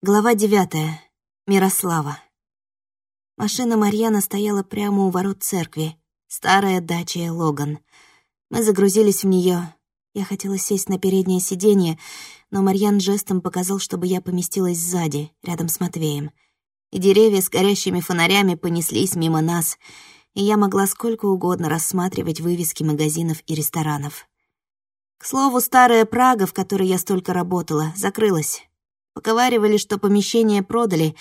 Глава девятая. Мирослава. Машина Марьяна стояла прямо у ворот церкви. Старая дача Логан. Мы загрузились в нее. Я хотела сесть на переднее сиденье, но Марьян жестом показал, чтобы я поместилась сзади, рядом с Матвеем. И деревья с горящими фонарями понеслись мимо нас, и я могла сколько угодно рассматривать вывески магазинов и ресторанов. К слову, старая Прага, в которой я столько работала, закрылась. Поговаривали, что помещение продали,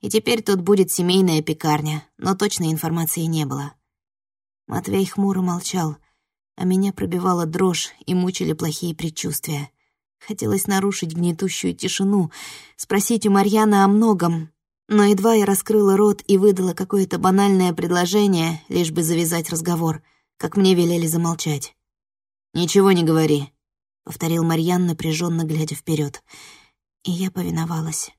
и теперь тут будет семейная пекарня, но точной информации не было. Матвей хмуро молчал, а меня пробивала дрожь и мучили плохие предчувствия. Хотелось нарушить гнетущую тишину, спросить у Марьяна о многом, но едва я раскрыла рот и выдала какое-то банальное предложение, лишь бы завязать разговор, как мне велели замолчать. «Ничего не говори», — повторил Марьян, напряженно глядя вперед и я повиновалась.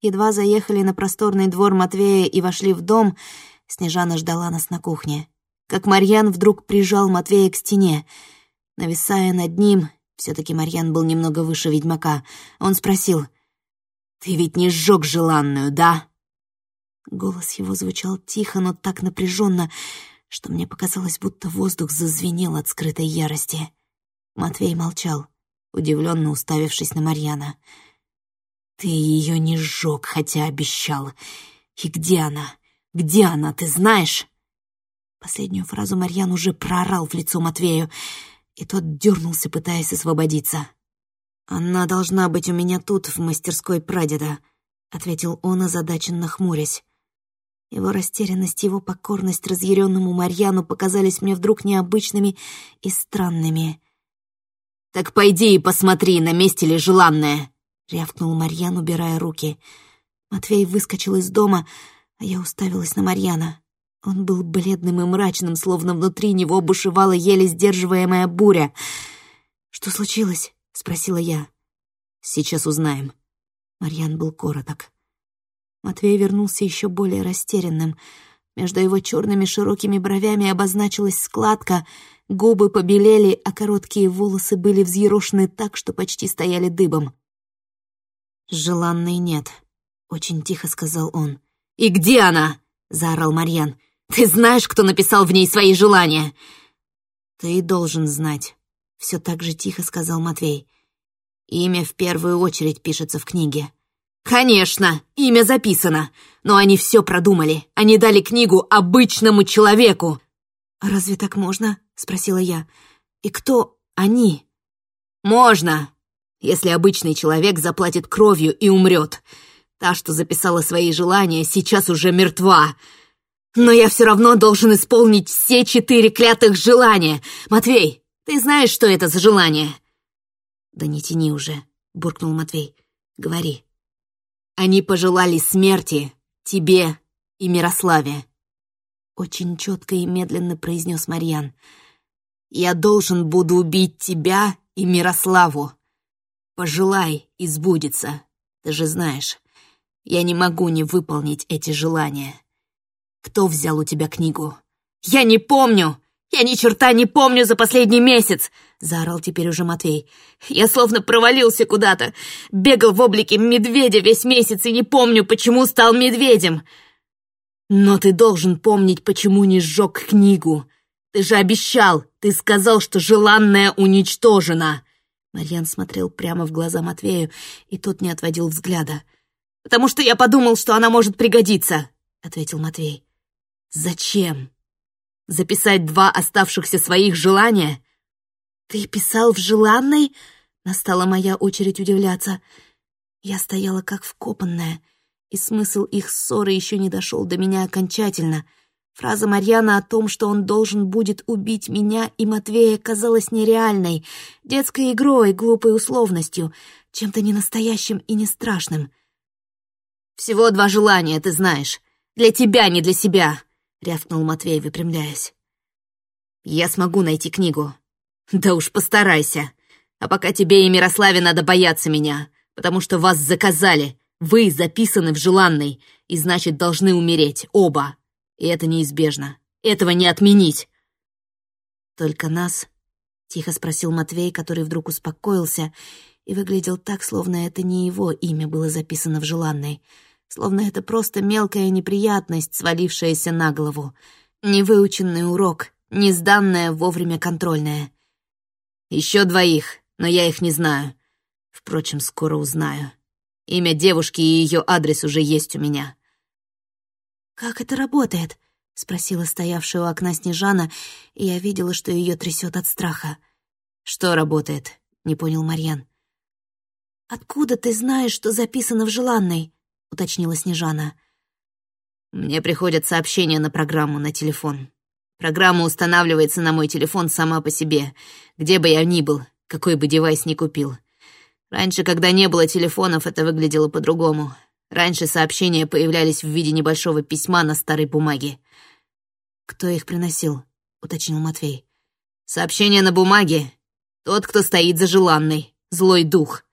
Едва заехали на просторный двор Матвея и вошли в дом, Снежана ждала нас на кухне. Как Марьян вдруг прижал Матвея к стене. Нависая над ним, все таки Марьян был немного выше ведьмака, он спросил, «Ты ведь не сжег желанную, да?» Голос его звучал тихо, но так напряженно, что мне показалось, будто воздух зазвенел от скрытой ярости. Матвей молчал, удивленно уставившись на Марьяна. Ты ее не сжег, хотя обещал. И где она? Где она, ты знаешь? Последнюю фразу Марьян уже проорал в лицо Матвею, и тот дернулся, пытаясь освободиться. «Она должна быть у меня тут, в мастерской прадеда», — ответил он, озадаченно хмурясь. Его растерянность, его покорность разъяренному Марьяну показались мне вдруг необычными и странными. «Так пойди и посмотри, на месте ли желанная!» — рявкнул Марьян, убирая руки. Матвей выскочил из дома, а я уставилась на Марьяна. Он был бледным и мрачным, словно внутри него бушевала еле сдерживаемая буря. «Что случилось?» — спросила я. «Сейчас узнаем». Марьян был короток. Матвей вернулся еще более растерянным. Между его черными широкими бровями обозначилась складка, губы побелели, а короткие волосы были взъерошены так, что почти стояли дыбом. «Желанной нет», — очень тихо сказал он. «И где она?» — заорал Марьян. «Ты знаешь, кто написал в ней свои желания?» «Ты должен знать», — все так же тихо сказал Матвей. «Имя в первую очередь пишется в книге». «Конечно, имя записано, но они все продумали. Они дали книгу обычному человеку». «Разве так можно?» — спросила я. «И кто они?» «Можно, если обычный человек заплатит кровью и умрет. Та, что записала свои желания, сейчас уже мертва. Но я все равно должен исполнить все четыре клятых желания. Матвей, ты знаешь, что это за желание?» «Да не тяни уже», — буркнул Матвей. «Говори». «Они пожелали смерти тебе и Мирославе», — очень четко и медленно произнес Марьян. «Я должен буду убить тебя и Мирославу. Пожелай, и сбудется. Ты же знаешь, я не могу не выполнить эти желания. Кто взял у тебя книгу? Я не помню! Я ни черта не помню за последний месяц!» Заорал теперь уже Матвей. «Я словно провалился куда-то. Бегал в облике медведя весь месяц и не помню, почему стал медведем. Но ты должен помнить, почему не сжег книгу. Ты же обещал, ты сказал, что желанное уничтожено. Марьян смотрел прямо в глаза Матвею, и тот не отводил взгляда. «Потому что я подумал, что она может пригодиться», — ответил Матвей. «Зачем? Записать два оставшихся своих желания?» «Ты писал в желанной?» — настала моя очередь удивляться. Я стояла как вкопанная, и смысл их ссоры еще не дошел до меня окончательно — Фраза Марьяна о том, что он должен будет убить меня и Матвея, казалась нереальной, детской игрой, глупой условностью, чем-то ненастоящим и не страшным. «Всего два желания, ты знаешь. Для тебя, не для себя», — рявкнул Матвей, выпрямляясь. «Я смогу найти книгу. Да уж постарайся. А пока тебе и Мирославе надо бояться меня, потому что вас заказали. Вы записаны в желанной, и значит, должны умереть, оба». И это неизбежно. Этого не отменить. Только нас, — тихо спросил Матвей, который вдруг успокоился и выглядел так, словно это не его имя было записано в желанной, словно это просто мелкая неприятность, свалившаяся на голову, невыученный урок, не сданная вовремя контрольная. Еще двоих, но я их не знаю. Впрочем, скоро узнаю. Имя девушки и ее адрес уже есть у меня. «Как это работает?» — спросила стоявшая у окна Снежана, и я видела, что ее трясет от страха. «Что работает?» — не понял Марьян. «Откуда ты знаешь, что записано в желанной?» — уточнила Снежана. «Мне приходят сообщения на программу на телефон. Программа устанавливается на мой телефон сама по себе, где бы я ни был, какой бы девайс ни купил. Раньше, когда не было телефонов, это выглядело по-другому. Раньше сообщения появлялись в виде небольшого письма на старой бумаге. «Кто их приносил?» — уточнил Матвей. «Сообщение на бумаге. Тот, кто стоит за желанной, злой дух.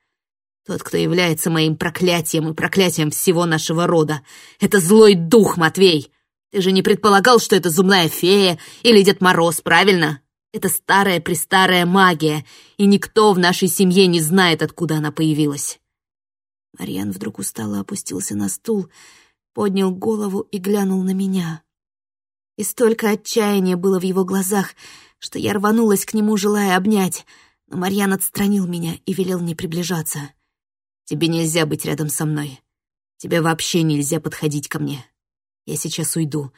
Тот, кто является моим проклятием и проклятием всего нашего рода. Это злой дух, Матвей. Ты же не предполагал, что это зубная фея или Дед Мороз, правильно? Это старая-престарая магия, и никто в нашей семье не знает, откуда она появилась». Марьян вдруг устало опустился на стул, поднял голову и глянул на меня. И столько отчаяния было в его глазах, что я рванулась к нему, желая обнять, но Марьян отстранил меня и велел не приближаться. «Тебе нельзя быть рядом со мной. Тебе вообще нельзя подходить ко мне. Я сейчас уйду.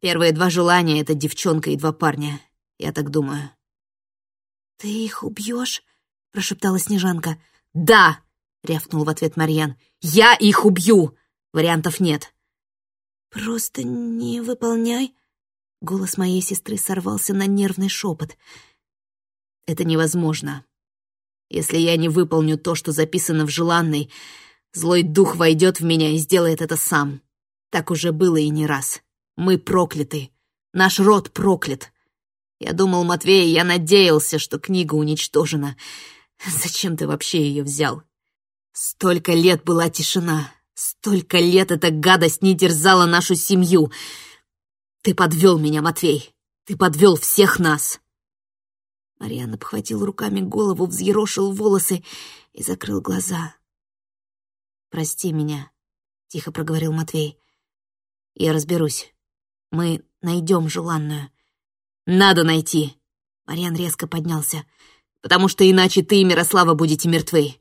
Первые два желания — это девчонка и два парня. Я так думаю». «Ты их убьешь? прошептала Снежанка. «Да!» — рявкнул в ответ Марьян. «Я их убью! Вариантов нет!» «Просто не выполняй!» Голос моей сестры сорвался на нервный шепот. «Это невозможно. Если я не выполню то, что записано в желанной, злой дух войдет в меня и сделает это сам. Так уже было и не раз. Мы прокляты. Наш род проклят. Я думал, Матвей, я надеялся, что книга уничтожена. Зачем ты вообще ее взял? Столько лет была тишина. Столько лет эта гадость не терзала нашу семью. Ты подвел меня, Матвей. Ты подвел всех нас. Мариан обхватил руками голову, взъерошил волосы и закрыл глаза. «Прости меня», — тихо проговорил Матвей. «Я разберусь. Мы найдем желанную. «Надо найти!» Мариан резко поднялся. «Потому что иначе ты и Мирослава будете мертвы.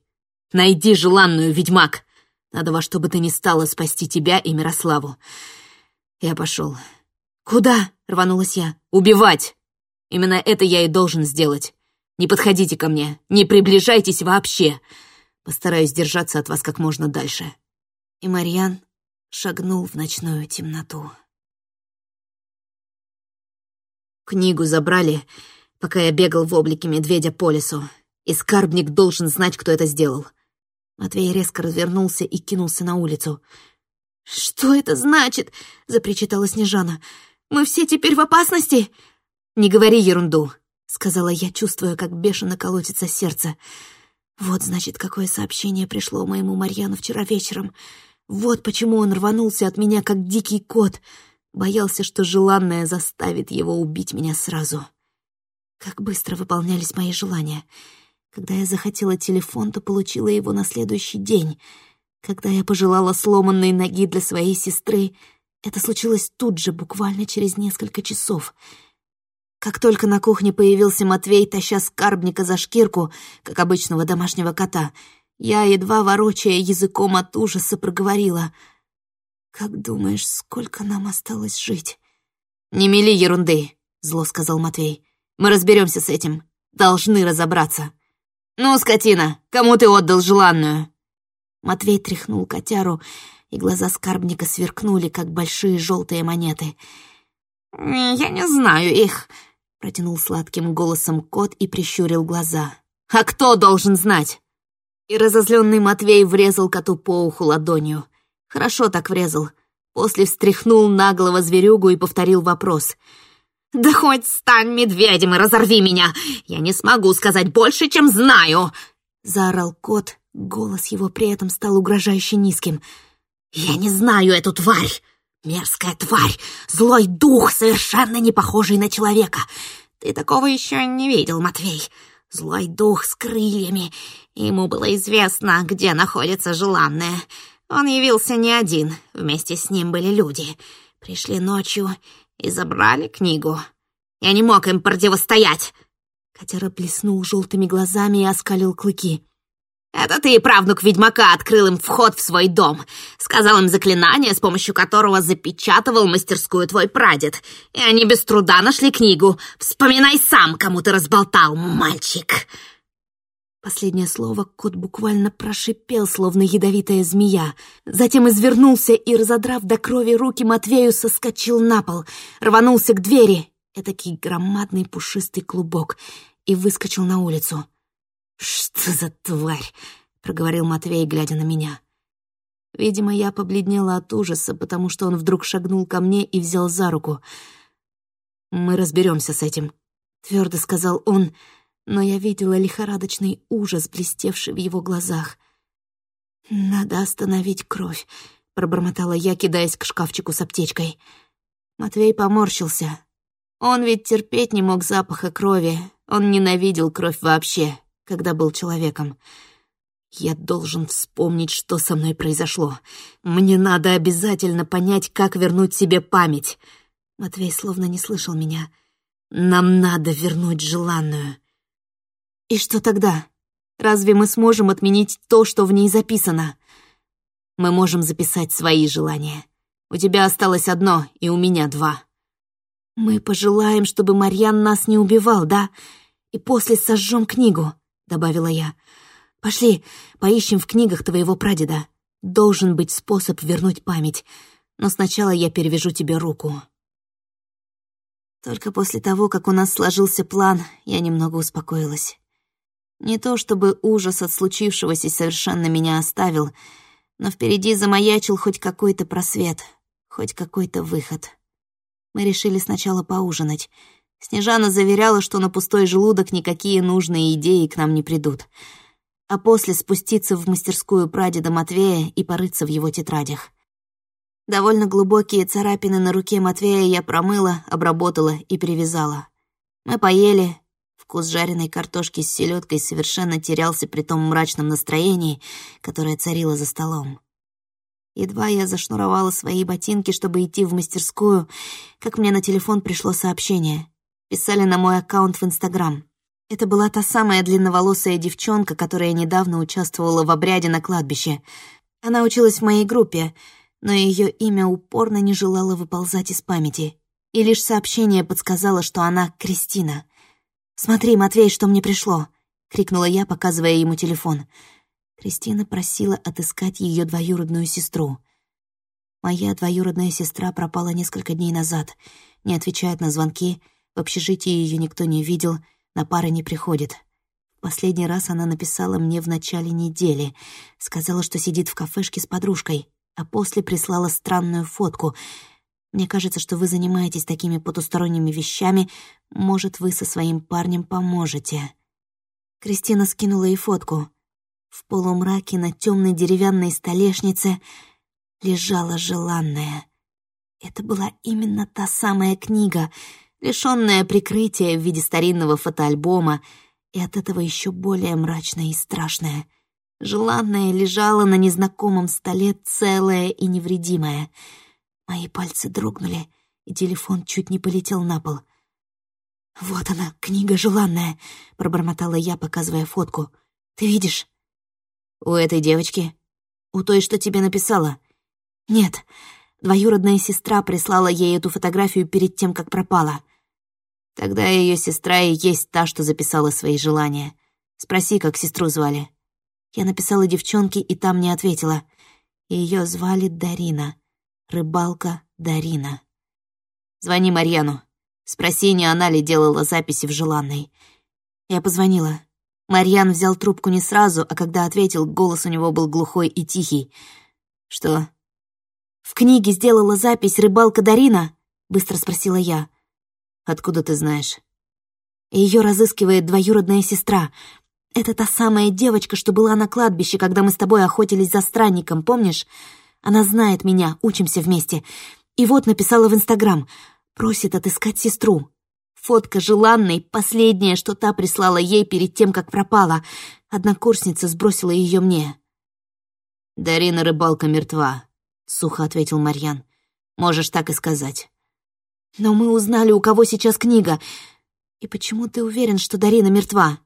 Найди желанную, ведьмак! Надо во что бы ты ни стала спасти тебя и Мирославу». Я пошел. «Куда?» — рванулась я. «Убивать! Именно это я и должен сделать. Не подходите ко мне, не приближайтесь вообще. Постараюсь держаться от вас как можно дальше». И Марьян шагнул в ночную темноту. Книгу забрали, пока я бегал в облике медведя по лесу, и скарбник должен знать, кто это сделал. Матвей резко развернулся и кинулся на улицу. «Что это значит?» — запричитала Снежана. «Мы все теперь в опасности?» «Не говори ерунду», — сказала я, чувствуя, как бешено колотится сердце. Вот, значит, какое сообщение пришло моему Марьяну вчера вечером. Вот почему он рванулся от меня, как дикий кот — Боялся, что желанное заставит его убить меня сразу. Как быстро выполнялись мои желания. Когда я захотела телефон, то получила его на следующий день. Когда я пожелала сломанной ноги для своей сестры, это случилось тут же, буквально через несколько часов. Как только на кухне появился Матвей, таща скарбника за шкирку, как обычного домашнего кота, я, едва ворочая языком от ужаса, проговорила — «Как думаешь, сколько нам осталось жить?» «Не мели ерунды», — зло сказал Матвей. «Мы разберемся с этим. Должны разобраться». «Ну, скотина, кому ты отдал желанную?» Матвей тряхнул котяру, и глаза скарбника сверкнули, как большие желтые монеты. «Я не знаю их», — протянул сладким голосом кот и прищурил глаза. «А кто должен знать?» И разозленный Матвей врезал коту по уху ладонью. Хорошо так врезал. После встряхнул наглого зверюгу и повторил вопрос. «Да хоть стань медведем и разорви меня! Я не смогу сказать больше, чем знаю!» Заорал кот, голос его при этом стал угрожающе низким. «Я не знаю эту тварь! Мерзкая тварь! Злой дух, совершенно не похожий на человека! Ты такого еще не видел, Матвей! Злой дух с крыльями. Ему было известно, где находится желанное. Он явился не один, вместе с ним были люди. Пришли ночью и забрали книгу. Я не мог им противостоять. Котяра блеснул желтыми глазами и оскалил клыки. «Это ты, правнук ведьмака, открыл им вход в свой дом. Сказал им заклинание, с помощью которого запечатывал мастерскую твой прадед. И они без труда нашли книгу. Вспоминай сам, кому ты разболтал, мальчик!» Последнее слово кот буквально прошипел, словно ядовитая змея. Затем извернулся и, разодрав до крови руки Матвею, соскочил на пол, рванулся к двери, этакий громадный пушистый клубок, и выскочил на улицу. «Что за тварь?» — проговорил Матвей, глядя на меня. Видимо, я побледнела от ужаса, потому что он вдруг шагнул ко мне и взял за руку. «Мы разберемся с этим», — твердо сказал он, но я видела лихорадочный ужас, блестевший в его глазах. «Надо остановить кровь», — пробормотала я, кидаясь к шкафчику с аптечкой. Матвей поморщился. Он ведь терпеть не мог запаха крови, он ненавидел кровь вообще когда был человеком. Я должен вспомнить, что со мной произошло. Мне надо обязательно понять, как вернуть себе память. Матвей словно не слышал меня. Нам надо вернуть желанную. И что тогда? Разве мы сможем отменить то, что в ней записано? Мы можем записать свои желания. У тебя осталось одно, и у меня два. Мы пожелаем, чтобы Марьян нас не убивал, да? И после сожжем книгу. — добавила я. «Пошли, поищем в книгах твоего прадеда. Должен быть способ вернуть память, но сначала я перевяжу тебе руку». Только после того, как у нас сложился план, я немного успокоилась. Не то чтобы ужас от случившегося совершенно меня оставил, но впереди замаячил хоть какой-то просвет, хоть какой-то выход. Мы решили сначала поужинать — Снежана заверяла, что на пустой желудок никакие нужные идеи к нам не придут. А после спуститься в мастерскую прадеда Матвея и порыться в его тетрадях. Довольно глубокие царапины на руке Матвея я промыла, обработала и привязала. Мы поели. Вкус жареной картошки с селедкой совершенно терялся при том мрачном настроении, которое царило за столом. Едва я зашнуровала свои ботинки, чтобы идти в мастерскую, как мне на телефон пришло сообщение писали на мой аккаунт в Инстаграм. Это была та самая длинноволосая девчонка, которая недавно участвовала в обряде на кладбище. Она училась в моей группе, но ее имя упорно не желало выползать из памяти. И лишь сообщение подсказало, что она Кристина. «Смотри, Матвей, что мне пришло!» — крикнула я, показывая ему телефон. Кристина просила отыскать ее двоюродную сестру. Моя двоюродная сестра пропала несколько дней назад, не отвечает на звонки — в общежитии ее никто не видел, на пары не приходит. Последний раз она написала мне в начале недели. Сказала, что сидит в кафешке с подружкой, а после прислала странную фотку. Мне кажется, что вы занимаетесь такими потусторонними вещами. Может, вы со своим парнем поможете. Кристина скинула и фотку. В полумраке на темной деревянной столешнице лежала желанная. Это была именно та самая книга — лишённая прикрытия в виде старинного фотоальбома, и от этого еще более мрачная и страшная. Желанная лежала на незнакомом столе целая и невредимая. Мои пальцы дрогнули, и телефон чуть не полетел на пол. «Вот она, книга желанная», — пробормотала я, показывая фотку. «Ты видишь?» «У этой девочки? У той, что тебе написала?» «Нет, двоюродная сестра прислала ей эту фотографию перед тем, как пропала. Тогда ее сестра и есть та, что записала свои желания. Спроси, как сестру звали. Я написала девчонке, и там не ответила. Ее звали Дарина. Рыбалка Дарина. Звони Марьяну. Спроси, не она ли делала записи в желанной. Я позвонила. Марьян взял трубку не сразу, а когда ответил, голос у него был глухой и тихий. «Что?» «В книге сделала запись «Рыбалка Дарина»?» — быстро спросила я. Откуда ты знаешь? Ее разыскивает двоюродная сестра. Это та самая девочка, что была на кладбище, когда мы с тобой охотились за странником, помнишь? Она знает меня, учимся вместе. И вот написала в Инстаграм. Просит отыскать сестру. Фотка желанной, последняя, что та прислала ей перед тем, как пропала. Однокурсница сбросила ее мне. «Дарина Рыбалка мертва», — сухо ответил Марьян. «Можешь так и сказать». «Но мы узнали, у кого сейчас книга. И почему ты уверен, что Дарина мертва?»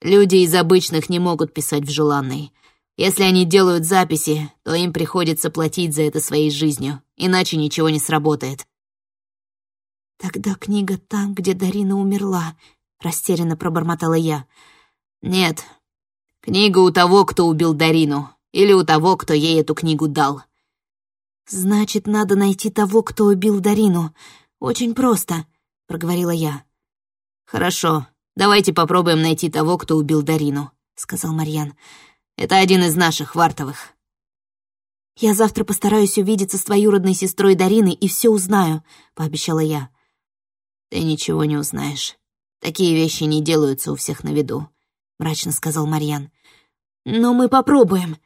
«Люди из обычных не могут писать в желанной. Если они делают записи, то им приходится платить за это своей жизнью, иначе ничего не сработает. «Тогда книга там, где Дарина умерла», — растерянно пробормотала я. «Нет, книга у того, кто убил Дарину, или у того, кто ей эту книгу дал». «Значит, надо найти того, кто убил Дарину. Очень просто», — проговорила я. «Хорошо, давайте попробуем найти того, кто убил Дарину», — сказал Марьян. Это один из наших, Вартовых». «Я завтра постараюсь увидеться с двоюродной сестрой Дарины и все узнаю», — пообещала я. «Ты ничего не узнаешь. Такие вещи не делаются у всех на виду», — мрачно сказал Марьян. «Но мы попробуем».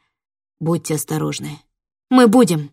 «Будьте осторожны». «Мы будем».